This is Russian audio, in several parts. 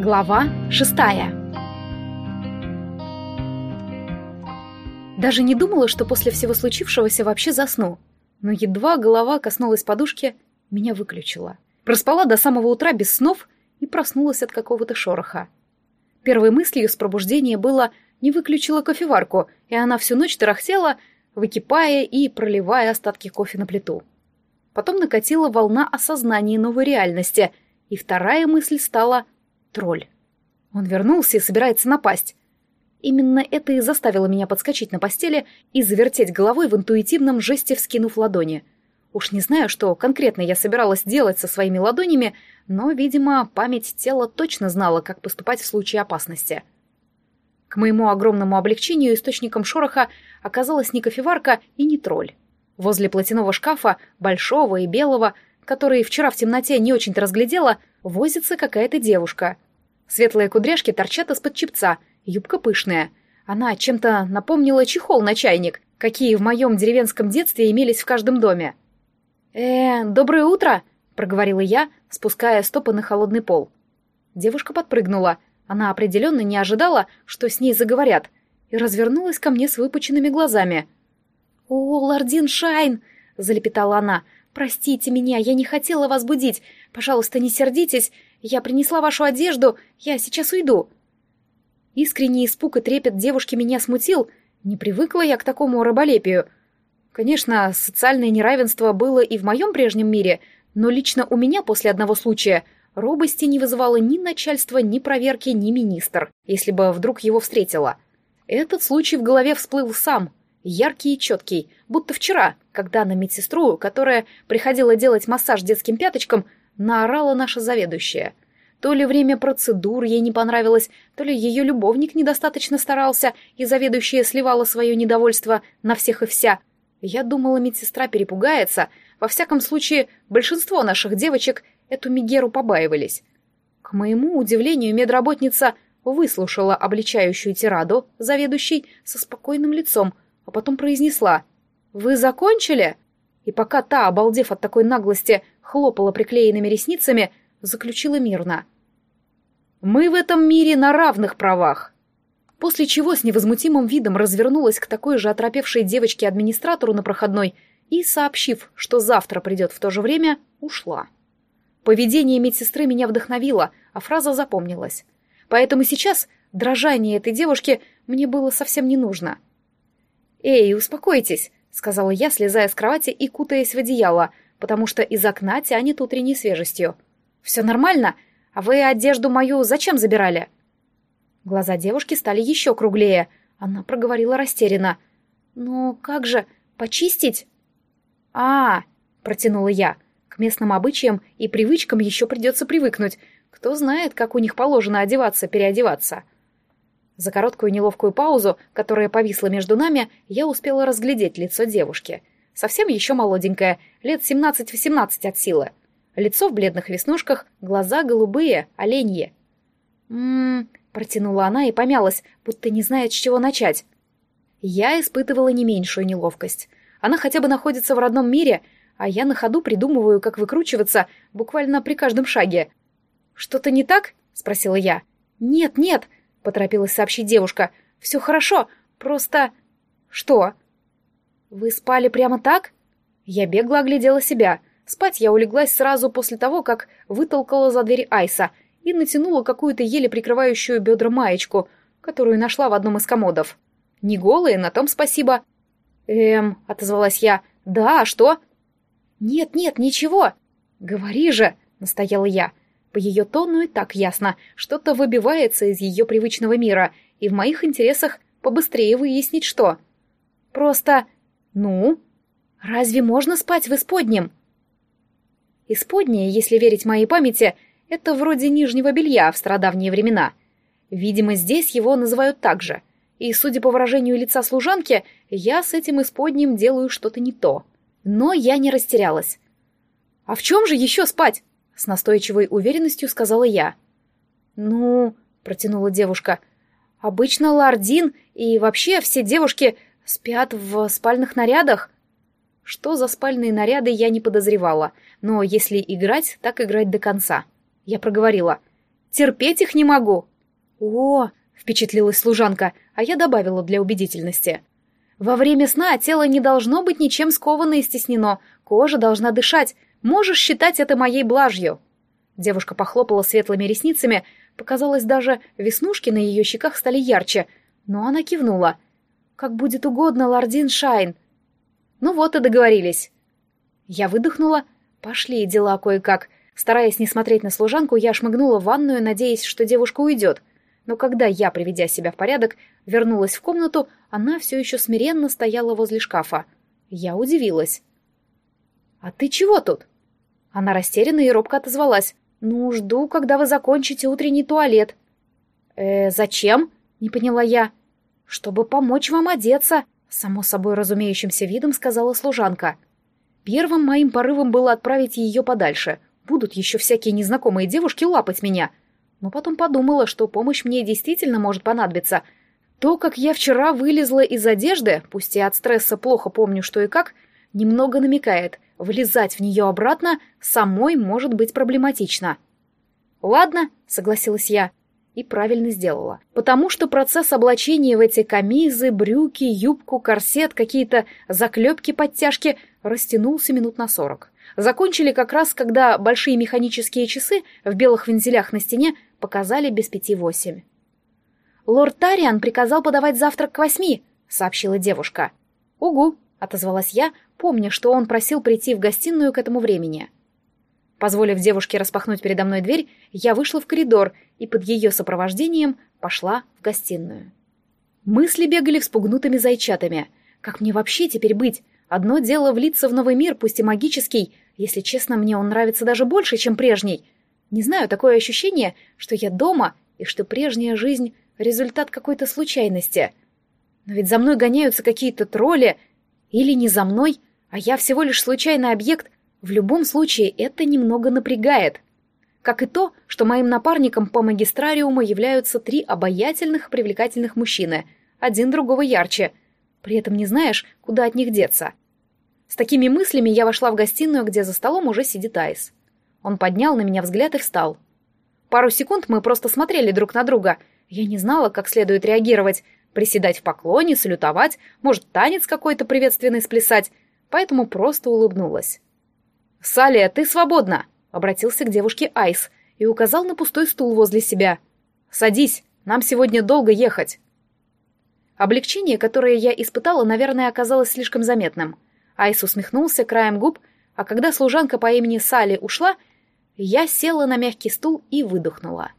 Глава шестая Даже не думала, что после всего случившегося вообще засну. Но едва голова коснулась подушки, меня выключила. Проспала до самого утра без снов и проснулась от какого-то шороха. Первой мыслью с пробуждения было «не выключила кофеварку», и она всю ночь тарахтела, выкипая и проливая остатки кофе на плиту. Потом накатила волна осознания новой реальности, и вторая мысль стала «тролль». Он вернулся и собирается напасть. Именно это и заставило меня подскочить на постели и завертеть головой в интуитивном жесте, вскинув ладони. Уж не знаю, что конкретно я собиралась делать со своими ладонями, но, видимо, память тела точно знала, как поступать в случае опасности. К моему огромному облегчению источником шороха оказалась не кофеварка и не тролль. Возле платяного шкафа, большого и белого, который вчера в темноте не очень-то разглядела, возится какая-то девушка. Светлые кудряшки торчат из-под чепца — Юбка пышная. Она чем-то напомнила чехол на чайник, какие в моем деревенском детстве имелись в каждом доме. «Э, доброе утро!» — проговорила я, спуская стопы на холодный пол. Девушка подпрыгнула. Она определенно не ожидала, что с ней заговорят, и развернулась ко мне с выпученными глазами. «О, лордин Шайн!» — залепетала она. «Простите меня, я не хотела вас будить. Пожалуйста, не сердитесь. Я принесла вашу одежду. Я сейчас уйду». Искренний испуг и трепет девушки меня смутил. Не привыкла я к такому раболепию. Конечно, социальное неравенство было и в моем прежнем мире, но лично у меня после одного случая робости не вызывало ни начальство, ни проверки, ни министр, если бы вдруг его встретила. Этот случай в голове всплыл сам, яркий и четкий, будто вчера, когда на медсестру, которая приходила делать массаж детским пяточкам, наорала наша заведующая — то ли время процедур ей не понравилось, то ли ее любовник недостаточно старался, и заведующая сливала свое недовольство на всех и вся. Я думала, медсестра перепугается. Во всяком случае, большинство наших девочек эту Мигеру побаивались. К моему удивлению, медработница выслушала обличающую тираду заведующей со спокойным лицом, а потом произнесла «Вы закончили?» И пока та, обалдев от такой наглости, хлопала приклеенными ресницами, заключила мирно. «Мы в этом мире на равных правах!» После чего с невозмутимым видом развернулась к такой же оторопевшей девочке-администратору на проходной и, сообщив, что завтра придет в то же время, ушла. Поведение медсестры меня вдохновило, а фраза запомнилась. Поэтому сейчас дрожание этой девушки мне было совсем не нужно. «Эй, успокойтесь», — сказала я, слезая с кровати и кутаясь в одеяло, потому что из окна тянет утренней свежестью. «Все нормально? А вы одежду мою зачем забирали?» Глаза девушки стали еще круглее. Она проговорила растерянно. «Ну, как же, почистить?» «А, -а — протянула я. «К местным обычаям и привычкам еще придется привыкнуть. Кто знает, как у них положено одеваться, переодеваться». За короткую неловкую паузу, которая повисла между нами, я успела разглядеть лицо девушки. Совсем еще молоденькая, лет семнадцать-восемнадцать от силы. Лицо в бледных веснушках, глаза голубые, оленьи. «М-м-м», протянула она и помялась, будто не знает, с чего начать. Я испытывала не меньшую неловкость. Она хотя бы находится в родном мире, а я на ходу придумываю, как выкручиваться, буквально при каждом шаге. «Что-то не так?» — спросила я. «Нет, нет», — поторопилась сообщить девушка. «Все хорошо, просто...» «Что?» «Вы спали прямо так?» Я бегло оглядела себя — Спать я улеглась сразу после того, как вытолкала за дверь Айса и натянула какую-то еле прикрывающую бедра маечку, которую нашла в одном из комодов. Не голые, на том спасибо. «Эм», — отозвалась я, — «да, а что?» «Нет-нет, ничего». «Говори же», — настояла я. По ее тону и так ясно, что-то выбивается из ее привычного мира, и в моих интересах побыстрее выяснить, что. «Просто... ну...» «Разве можно спать в исподнем?» Исподнее, если верить моей памяти, это вроде нижнего белья в стародавние времена. Видимо, здесь его называют так же. И, судя по выражению лица служанки, я с этим исподним делаю что-то не то. Но я не растерялась. «А в чем же еще спать?» — с настойчивой уверенностью сказала я. «Ну...» — протянула девушка. «Обычно Лардин и вообще все девушки спят в спальных нарядах». Что за спальные наряды, я не подозревала, но если играть, так играть до конца. Я проговорила. Терпеть их не могу. О, впечатлилась служанка, а я добавила для убедительности. Во время сна тело не должно быть ничем сковано и стеснено, кожа должна дышать, можешь считать это моей блажью. Девушка похлопала светлыми ресницами, показалось, даже веснушки на ее щеках стали ярче, но она кивнула. «Как будет угодно, лордин Шайн». «Ну вот и договорились». Я выдохнула. «Пошли дела кое-как». Стараясь не смотреть на служанку, я шмыгнула в ванную, надеясь, что девушка уйдет. Но когда я, приведя себя в порядок, вернулась в комнату, она все еще смиренно стояла возле шкафа. Я удивилась. «А ты чего тут?» Она растерянно и робко отозвалась. «Ну, жду, когда вы закончите утренний туалет». «Э, зачем?» — не поняла я. «Чтобы помочь вам одеться», — само собой разумеющимся видом сказала служанка. Первым моим порывом было отправить ее подальше. Будут еще всякие незнакомые девушки лапать меня. Но потом подумала, что помощь мне действительно может понадобиться. То, как я вчера вылезла из одежды, пусть и от стресса плохо помню, что и как, немного намекает — Влезать в нее обратно самой может быть проблематично. «Ладно», — согласилась я, и правильно сделала. Потому что процесс облачения в эти камизы, брюки, юбку, корсет, какие-то заклепки-подтяжки растянулся минут на сорок. Закончили как раз, когда большие механические часы в белых вензелях на стене показали без пяти восемь. «Лорд Тариан приказал подавать завтрак к восьми», — сообщила девушка. «Угу», — отозвалась я, помня, что он просил прийти в гостиную к этому времени. Позволив девушке распахнуть передо мной дверь, я вышла в коридор и под ее сопровождением пошла в гостиную. Мысли бегали вспугнутыми зайчатами. Как мне вообще теперь быть? Одно дело влиться в новый мир, пусть и магический. Если честно, мне он нравится даже больше, чем прежний. Не знаю, такое ощущение, что я дома и что прежняя жизнь — результат какой-то случайности. Но ведь за мной гоняются какие-то тролли. Или не за мной, а я всего лишь случайный объект, в любом случае это немного напрягает. Как и то, что моим напарником по магистрариуму являются три обаятельных привлекательных мужчины, один другого ярче. При этом не знаешь, куда от них деться. С такими мыслями я вошла в гостиную, где за столом уже сидит Айс. Он поднял на меня взгляд и встал. Пару секунд мы просто смотрели друг на друга. Я не знала, как следует реагировать. Приседать в поклоне, салютовать, может, танец какой-то приветственный сплясать поэтому просто улыбнулась. «Салия, ты свободна!» — обратился к девушке Айс и указал на пустой стул возле себя. «Садись, нам сегодня долго ехать». Облегчение, которое я испытала, наверное, оказалось слишком заметным. Айс усмехнулся краем губ, а когда служанка по имени Сали ушла, я села на мягкий стул и выдохнула.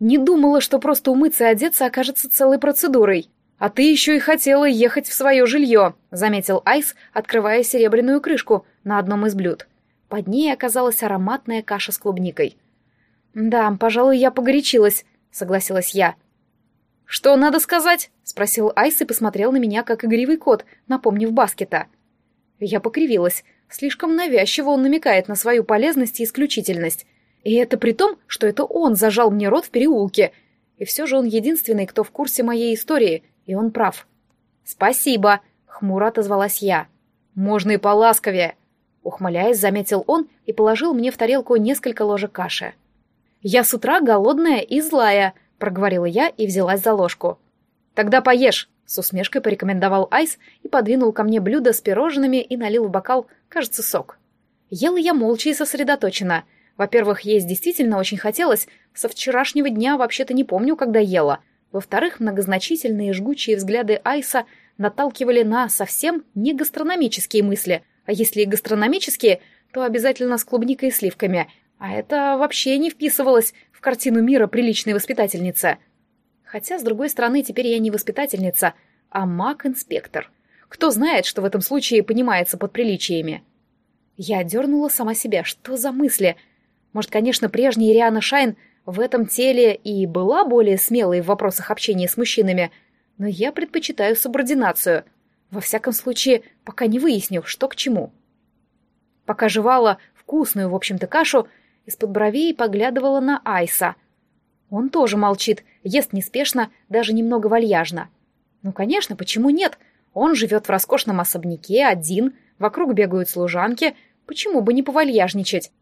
Не думала, что просто умыться и одеться окажется целой процедурой. «А ты еще и хотела ехать в свое жилье», — заметил Айс, открывая серебряную крышку на одном из блюд. Под ней оказалась ароматная каша с клубникой. «Да, пожалуй, я погорячилась», — согласилась я. «Что надо сказать?» — спросил Айс и посмотрел на меня, как игривый кот, напомнив баскета. Я покривилась. Слишком навязчиво он намекает на свою полезность и исключительность. И это при том, что это он зажал мне рот в переулке. И все же он единственный, кто в курсе моей истории — и он прав. «Спасибо», — хмуро отозвалась я. «Можно и поласковее», — ухмыляясь, заметил он и положил мне в тарелку несколько ложек каши. «Я с утра голодная и злая», — проговорила я и взялась за ложку. «Тогда поешь», — с усмешкой порекомендовал Айс и подвинул ко мне блюдо с пирожными и налил в бокал, кажется, сок. Ела я молча и сосредоточенно. Во-первых, есть действительно очень хотелось. Со вчерашнего дня вообще-то не помню, когда ела. Во-вторых, многозначительные жгучие взгляды Айса наталкивали на совсем не гастрономические мысли, а если и гастрономические, то обязательно с клубникой и сливками, а это вообще не вписывалось в картину мира приличной воспитательницы. Хотя, с другой стороны, теперь я не воспитательница, а маг-инспектор. Кто знает, что в этом случае понимается под приличиями? Я дернула сама себя. Что за мысли? Может, конечно, прежняя Риана Шайн в этом теле и была более смелой в вопросах общения с мужчинами, но я предпочитаю субординацию. Во всяком случае, пока не выясню, что к чему. Пока жевала вкусную, в общем-то, кашу, из-под бровей поглядывала на Айса. Он тоже молчит, ест неспешно, даже немного вальяжно. Ну, конечно, почему нет? Он живет в роскошном особняке, один, вокруг бегают служанки, почему бы не повальяжничать?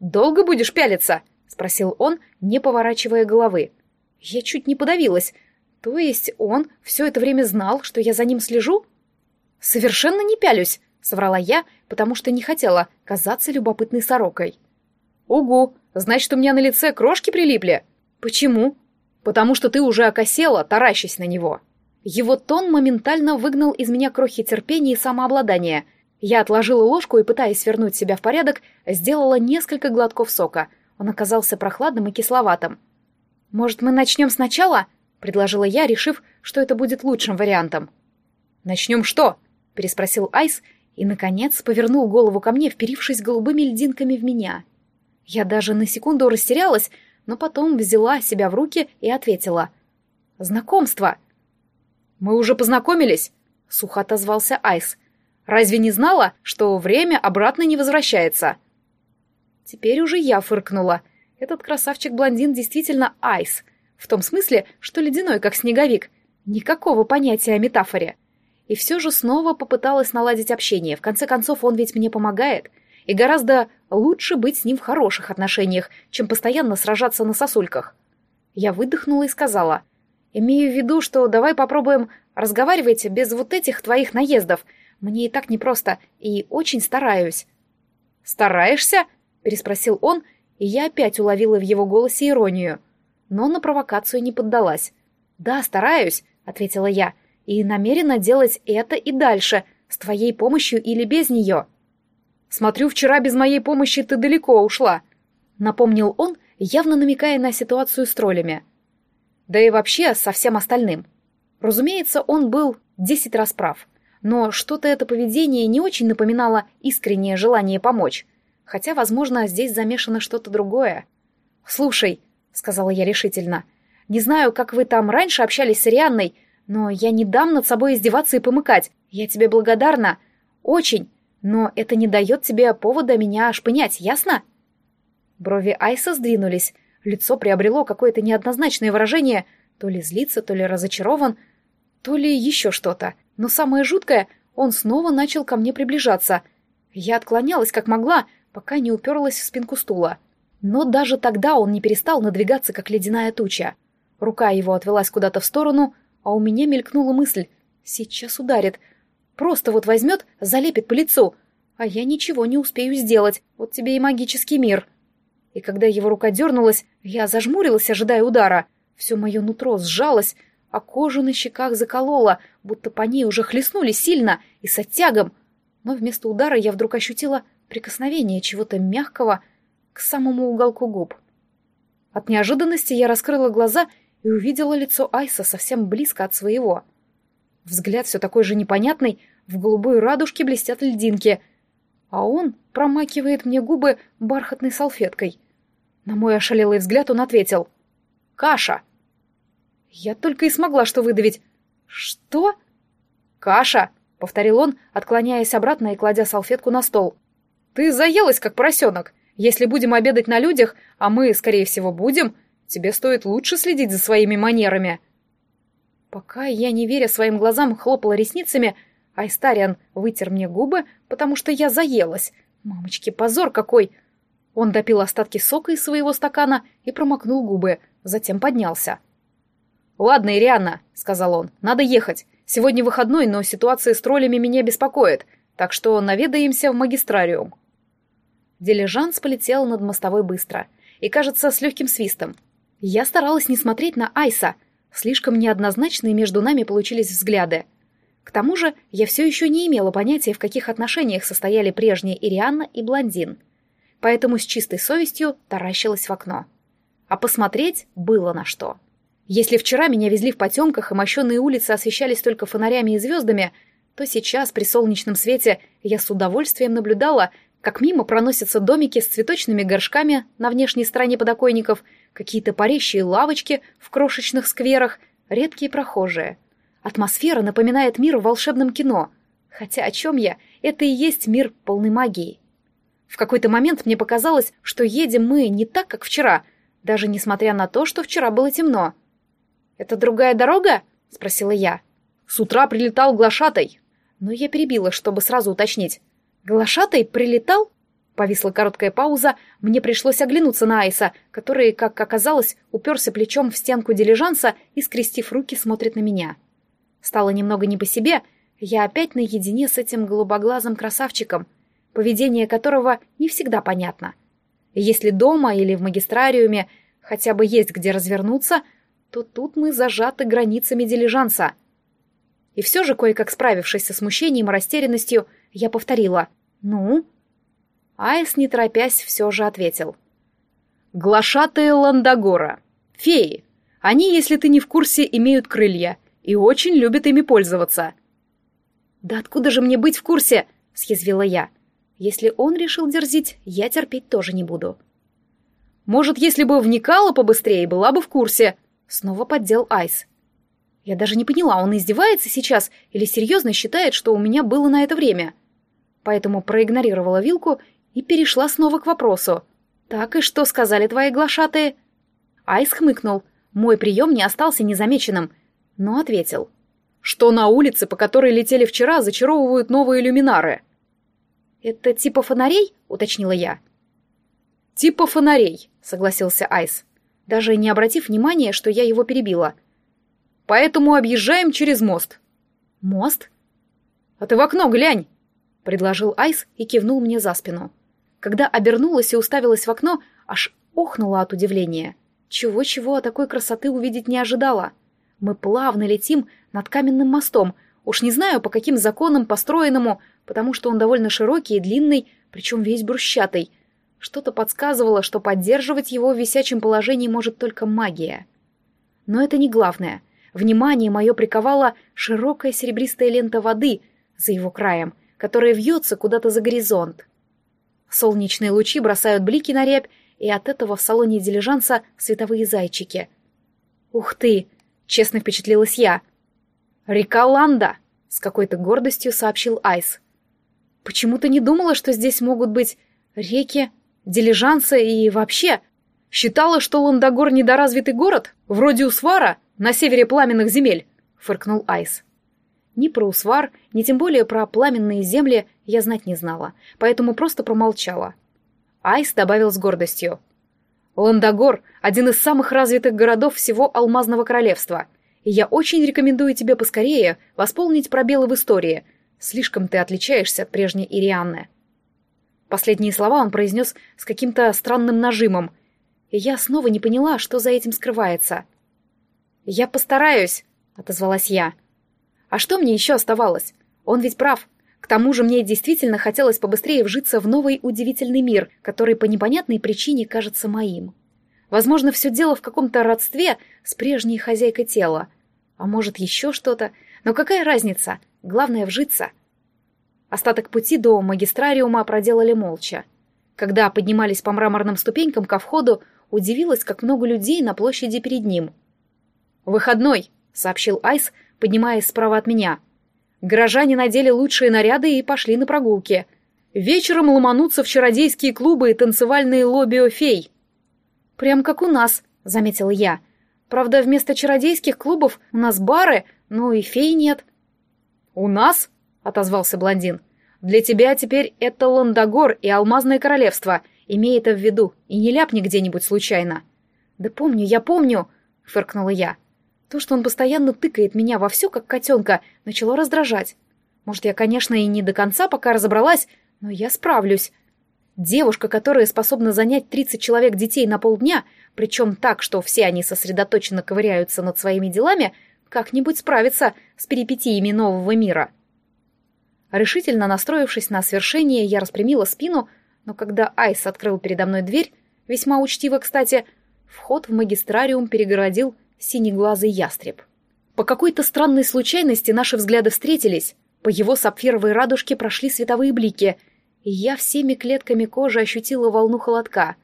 «Долго будешь пялиться?» — спросил он, не поворачивая головы. Я чуть не подавилась. То есть он все это время знал, что я за ним слежу? Совершенно не пялюсь, соврала я, потому что не хотела казаться любопытной сорокой. Угу, значит, у меня на лице крошки прилипли. Почему? Потому что ты уже окосела, таращась на него. Его тон моментально выгнал из меня крохи терпения и самообладания. Я отложила ложку и, пытаясь вернуть себя в порядок, сделала несколько глотков сока. Он оказался прохладным и кисловатым. «Может, мы начнем сначала?» — предложила я, решив, что это будет лучшим вариантом. «Начнем что?» — переспросил Айс и, наконец, повернул голову ко мне, вперившись голубыми льдинками в меня. Я даже на секунду растерялась, но потом взяла себя в руки и ответила. «Знакомство!» «Мы уже познакомились?» — сухо отозвался Айс. «Разве не знала, что время обратно не возвращается?» Теперь уже я фыркнула. Этот красавчик-блондин действительно Айс. В том смысле, что ледяной, как снеговик. Никакого понятия о метафоре. И все же снова попыталась наладить общение. В конце концов, он ведь мне помогает. И гораздо лучше быть с ним в хороших отношениях, чем постоянно сражаться на сосульках. Я выдохнула и сказала — Имею в виду, что давай попробуем разговаривать без вот этих твоих наездов. Мне и так непросто, и очень стараюсь». «Стараешься?» — переспросил он, и я опять уловила в его голосе иронию. Но на провокацию не поддалась. «Да, стараюсь», — ответила я, — «и намерена делать это и дальше, с твоей помощью или без нее». «Смотрю, вчера без моей помощи ты далеко ушла», — напомнил он, явно намекая на ситуацию с троллями да и вообще со всем остальным. Разумеется, он был десять раз прав, но что-то это поведение не очень напоминало искреннее желание помочь, хотя, возможно, здесь замешано что-то другое. «Слушай», — сказала я решительно, — «не знаю, как вы там раньше общались с Рианной, но я не дам над собой издеваться и помыкать. Я тебе благодарна. Очень. Но это не дает тебе повода меня шпынять, ясно?» Брови Айса сдвинулись, Лицо приобрело какое-то неоднозначное выражение, то ли злится, то ли разочарован, то ли еще что-то. Но самое жуткое, он снова начал ко мне приближаться. Я отклонялась как могла, пока не уперлась в спинку стула. Но даже тогда он не перестал надвигаться, как ледяная туча. Рука его отвелась куда-то в сторону, а у меня мелькнула мысль. Сейчас ударит. Просто вот возьмет, залепит по лицу. А я ничего не успею сделать. Вот тебе и магический мир и когда его рука дернулась, я зажмурилась, ожидая удара. Все мое нутро сжалось, а кожу на щеках заколола, будто по ней уже хлестнули сильно и с оттягом. Но вместо удара я вдруг ощутила прикосновение чего-то мягкого к самому уголку губ. От неожиданности я раскрыла глаза и увидела лицо Айса совсем близко от своего. Взгляд все такой же непонятный, в голубой радужке блестят льдинки, а он промакивает мне губы бархатной салфеткой — на мой ошалелый взгляд он ответил. «Каша!» Я только и смогла что выдавить. «Что?» «Каша!» — повторил он, отклоняясь обратно и кладя салфетку на стол. «Ты заелась, как поросенок. Если будем обедать на людях, а мы, скорее всего, будем, тебе стоит лучше следить за своими манерами». Пока я, не веря своим глазам, хлопала ресницами, Айстариан вытер мне губы, потому что я заелась. Мамочки, позор какой! Он допил остатки сока из своего стакана и промокнул губы, затем поднялся. «Ладно, Ирианна», — сказал он, — «надо ехать. Сегодня выходной, но ситуация с троллями меня беспокоит, так что наведаемся в магистрариум». Дилижанс полетел над мостовой быстро и, кажется, с легким свистом. Я старалась не смотреть на Айса, слишком неоднозначные между нами получились взгляды. К тому же я все еще не имела понятия, в каких отношениях состояли прежние Ирианна и Блондин — поэтому с чистой совестью таращилась в окно. А посмотреть было на что. Если вчера меня везли в потемках, и мощенные улицы освещались только фонарями и звездами, то сейчас при солнечном свете я с удовольствием наблюдала, как мимо проносятся домики с цветочными горшками на внешней стороне подоконников, какие-то парящие лавочки в крошечных скверах, редкие прохожие. Атмосфера напоминает мир в волшебном кино. Хотя о чем я? Это и есть мир полный магии. В какой-то момент мне показалось, что едем мы не так, как вчера, даже несмотря на то, что вчера было темно. «Это другая дорога?» — спросила я. «С утра прилетал глашатай». Но я перебила, чтобы сразу уточнить. «Глашатай прилетал?» Повисла короткая пауза, мне пришлось оглянуться на Айса, который, как оказалось, уперся плечом в стенку дилижанса и, скрестив руки, смотрит на меня. Стало немного не по себе, я опять наедине с этим голубоглазым красавчиком, поведение которого не всегда понятно. Если дома или в магистрариуме хотя бы есть где развернуться, то тут мы зажаты границами дилижанса. И все же, кое-как справившись со смущением и растерянностью, я повторила «Ну?» Айс, не торопясь, все же ответил. «Глашатые Ландагора. Феи. Они, если ты не в курсе, имеют крылья и очень любят ими пользоваться». «Да откуда же мне быть в курсе?» — съязвила я. «Если он решил дерзить, я терпеть тоже не буду». «Может, если бы вникала побыстрее, была бы в курсе», — снова поддел Айс. Я даже не поняла, он издевается сейчас или серьезно считает, что у меня было на это время. Поэтому проигнорировала вилку и перешла снова к вопросу. «Так и что сказали твои глашатые?» Айс хмыкнул. Мой прием не остался незамеченным, но ответил. «Что на улице, по которой летели вчера, зачаровывают новые люминары?» «Это типа фонарей?» — уточнила я. «Типа фонарей», — согласился Айс, даже не обратив внимания, что я его перебила. «Поэтому объезжаем через мост». «Мост?» «А ты в окно глянь!» — предложил Айс и кивнул мне за спину. Когда обернулась и уставилась в окно, аж охнула от удивления. Чего-чего, а такой красоты увидеть не ожидала. Мы плавно летим над каменным мостом, уж не знаю, по каким законам построенному, потому что он довольно широкий и длинный, причем весь брусчатый. Что-то подсказывало, что поддерживать его в висячем положении может только магия. Но это не главное. Внимание мое приковала широкая серебристая лента воды за его краем, которая вьется куда-то за горизонт. Солнечные лучи бросают блики на рябь, и от этого в салоне дилижанса световые зайчики. «Ух ты!» — честно впечатлилась я. «Река Ланда!» — с какой-то гордостью сообщил Айс. «Почему-то не думала, что здесь могут быть реки, дилижансы и вообще. Считала, что Ландогор недоразвитый город, вроде Усвара, на севере пламенных земель», — фыркнул Айс. Ни про Усвар, ни тем более про пламенные земли я знать не знала, поэтому просто промолчала. Айс добавил с гордостью. «Ландогор — один из самых развитых городов всего Алмазного Королевства, и я очень рекомендую тебе поскорее восполнить пробелы в истории. Слишком ты отличаешься от прежней Ирианны». Последние слова он произнес с каким-то странным нажимом, и я снова не поняла, что за этим скрывается. «Я постараюсь», — отозвалась я. А что мне еще оставалось? Он ведь прав. К тому же мне действительно хотелось побыстрее вжиться в новый удивительный мир, который по непонятной причине кажется моим. Возможно, все дело в каком-то родстве с прежней хозяйкой тела. А может, еще что-то. Но какая разница? Главное — вжиться. Остаток пути до магистрариума проделали молча. Когда поднимались по мраморным ступенькам ко входу, удивилась, как много людей на площади перед ним. «Выходной», — сообщил Айс, — поднимаясь справа от меня. Горожане надели лучшие наряды и пошли на прогулки. Вечером ломанутся в чародейские клубы и танцевальные лобби фей. «Прям как у нас», — заметила я. «Правда, вместо чародейских клубов у нас бары, ну и фей нет». «У нас?» — отозвался блондин. «Для тебя теперь это Ландогор и Алмазное Королевство. Имей это в виду и не ляпни где-нибудь случайно». «Да помню, я помню», — фыркнула я. То, что он постоянно тыкает меня во все, как котенка, начало раздражать. Может, я, конечно, и не до конца пока разобралась, но я справлюсь. Девушка, которая способна занять 30 человек детей на полдня, причем так, что все они сосредоточенно ковыряются над своими делами, как-нибудь справится с перипетиями нового мира. Решительно настроившись на свершение, я распрямила спину, но когда Айс открыл передо мной дверь, весьма учтиво, кстати, вход в магистрариум перегородил синеглазый ястреб. По какой-то странной случайности наши взгляды встретились, по его сапфировой радужке прошли световые блики, и я всеми клетками кожи ощутила волну холодка.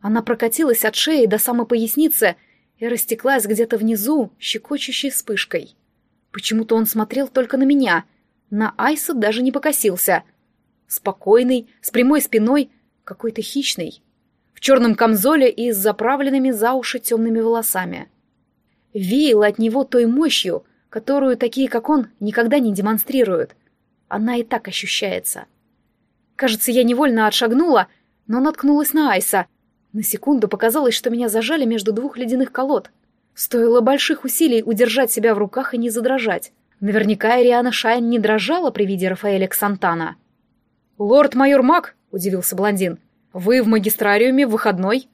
Она прокатилась от шеи до самой поясницы и растеклась где-то внизу, щекочущей вспышкой. Почему-то он смотрел только на меня, на Айса даже не покосился. Спокойный, с прямой спиной, какой-то хищный. В черном камзоле и с заправленными за уши темными волосами веяло от него той мощью, которую такие, как он, никогда не демонстрируют. Она и так ощущается. Кажется, я невольно отшагнула, но наткнулась на Айса. На секунду показалось, что меня зажали между двух ледяных колод. Стоило больших усилий удержать себя в руках и не задрожать. Наверняка Ириана Шайн не дрожала при виде Рафаэля Ксантана. «Лорд-майор Мак», — удивился блондин, — «вы в магистрариуме в выходной?»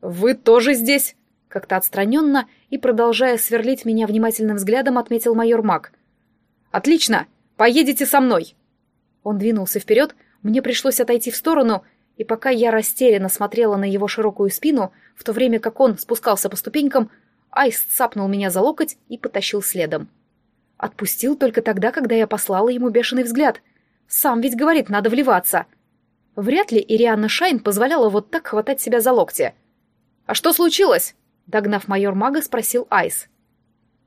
«Вы тоже здесь?» Как-то отстраненно и, продолжая сверлить меня внимательным взглядом, отметил майор Мак. «Отлично! Поедете со мной!» Он двинулся вперед, мне пришлось отойти в сторону, и пока я растерянно смотрела на его широкую спину, в то время как он спускался по ступенькам, Айс цапнул меня за локоть и потащил следом. Отпустил только тогда, когда я послала ему бешеный взгляд. Сам ведь говорит, надо вливаться. Вряд ли Ирианна Шайн позволяла вот так хватать себя за локти. «А что случилось?» — догнав майор мага, спросил Айс.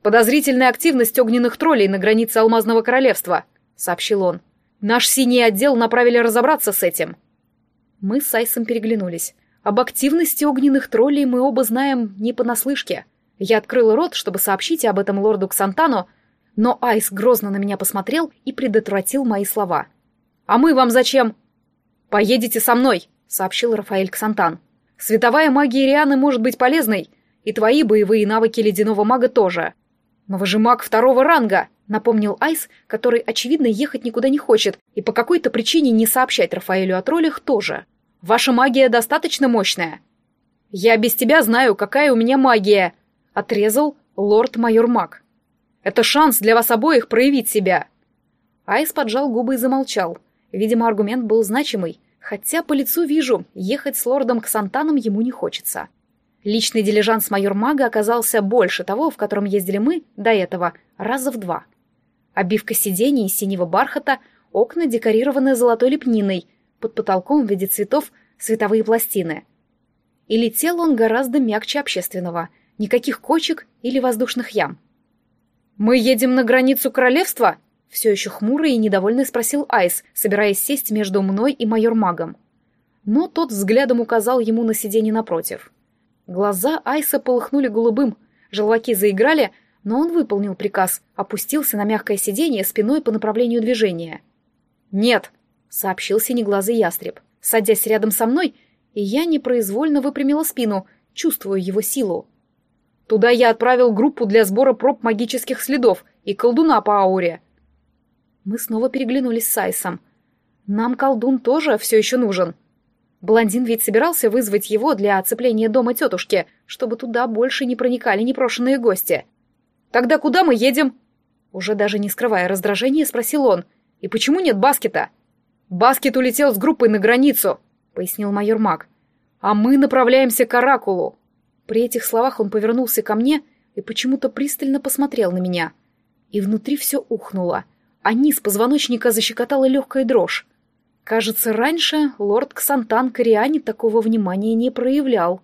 «Подозрительная активность огненных троллей на границе Алмазного Королевства», — сообщил он. «Наш синий отдел направили разобраться с этим». Мы с Айсом переглянулись. Об активности огненных троллей мы оба знаем не понаслышке. Я открыла рот, чтобы сообщить об этом лорду Ксантану, но Айс грозно на меня посмотрел и предотвратил мои слова. «А мы вам зачем?» «Поедете со мной», — сообщил Рафаэль Ксантан. «Световая магия Рианы может быть полезной, и твои боевые навыки ледяного мага тоже. Но вы же маг второго ранга», — напомнил Айс, который, очевидно, ехать никуда не хочет и по какой-то причине не сообщать Рафаэлю о троллях тоже. «Ваша магия достаточно мощная?» «Я без тебя знаю, какая у меня магия», — отрезал лорд-майор Мак. «Это шанс для вас обоих проявить себя!» Айс поджал губы и замолчал. Видимо, аргумент был значимый, хотя по лицу вижу, ехать с лордом Ксантаном ему не хочется. Личный дилижанс майор Мага оказался больше того, в котором ездили мы до этого, раза в два. Обивка сидений из синего бархата, окна декорированы золотой лепниной, под потолком в виде цветов световые пластины. И летел он гораздо мягче общественного — Никаких кочек или воздушных ям. «Мы едем на границу королевства?» Все еще хмурый и недовольный спросил Айс, собираясь сесть между мной и майор-магом. Но тот взглядом указал ему на сиденье напротив. Глаза Айса полыхнули голубым, желваки заиграли, но он выполнил приказ, опустился на мягкое сиденье спиной по направлению движения. «Нет», — сообщил синеглазый ястреб, садясь рядом со мной, и я непроизвольно выпрямила спину, чувствуя его силу. Туда я отправил группу для сбора проб магических следов и колдуна по ауре. Мы снова переглянулись с Айсом. Нам колдун тоже все еще нужен. Блондин ведь собирался вызвать его для оцепления дома тетушки, чтобы туда больше не проникали непрошенные гости. «Тогда куда мы едем?» Уже даже не скрывая раздражения, спросил он. «И почему нет Баскета?» «Баскет улетел с группой на границу», — пояснил майор Мак. «А мы направляемся к Оракулу». При этих словах он повернулся ко мне и почему-то пристально посмотрел на меня. И внутри все ухнуло, а низ позвоночника защекотала легкая дрожь. Кажется, раньше лорд Ксантан Кориане такого внимания не проявлял.